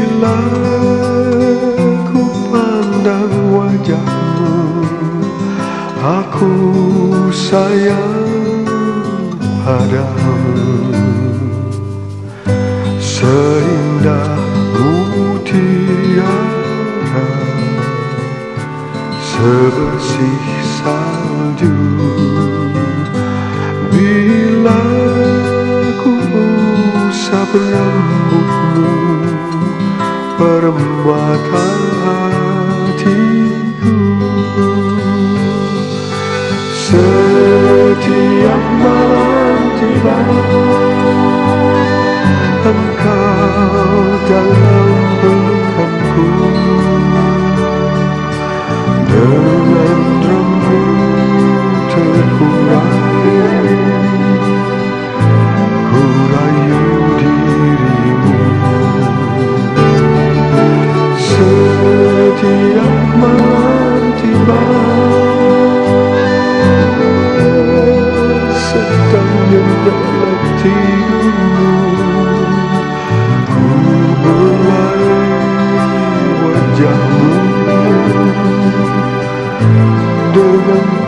Bila ku pandang wajahmu Aku sayang padamu. Seindah mutiara Sebersih salju. Bila work out.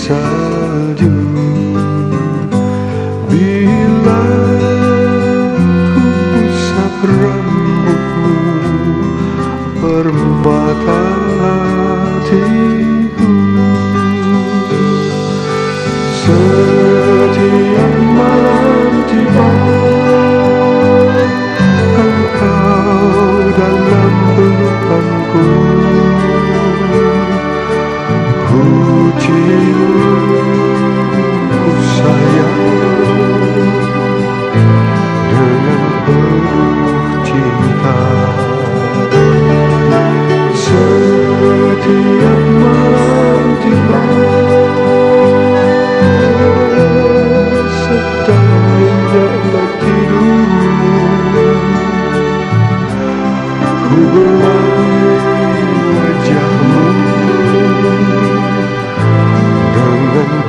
salju. Bila ku usap rambutmu Permata hatiku. Salju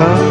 ficar.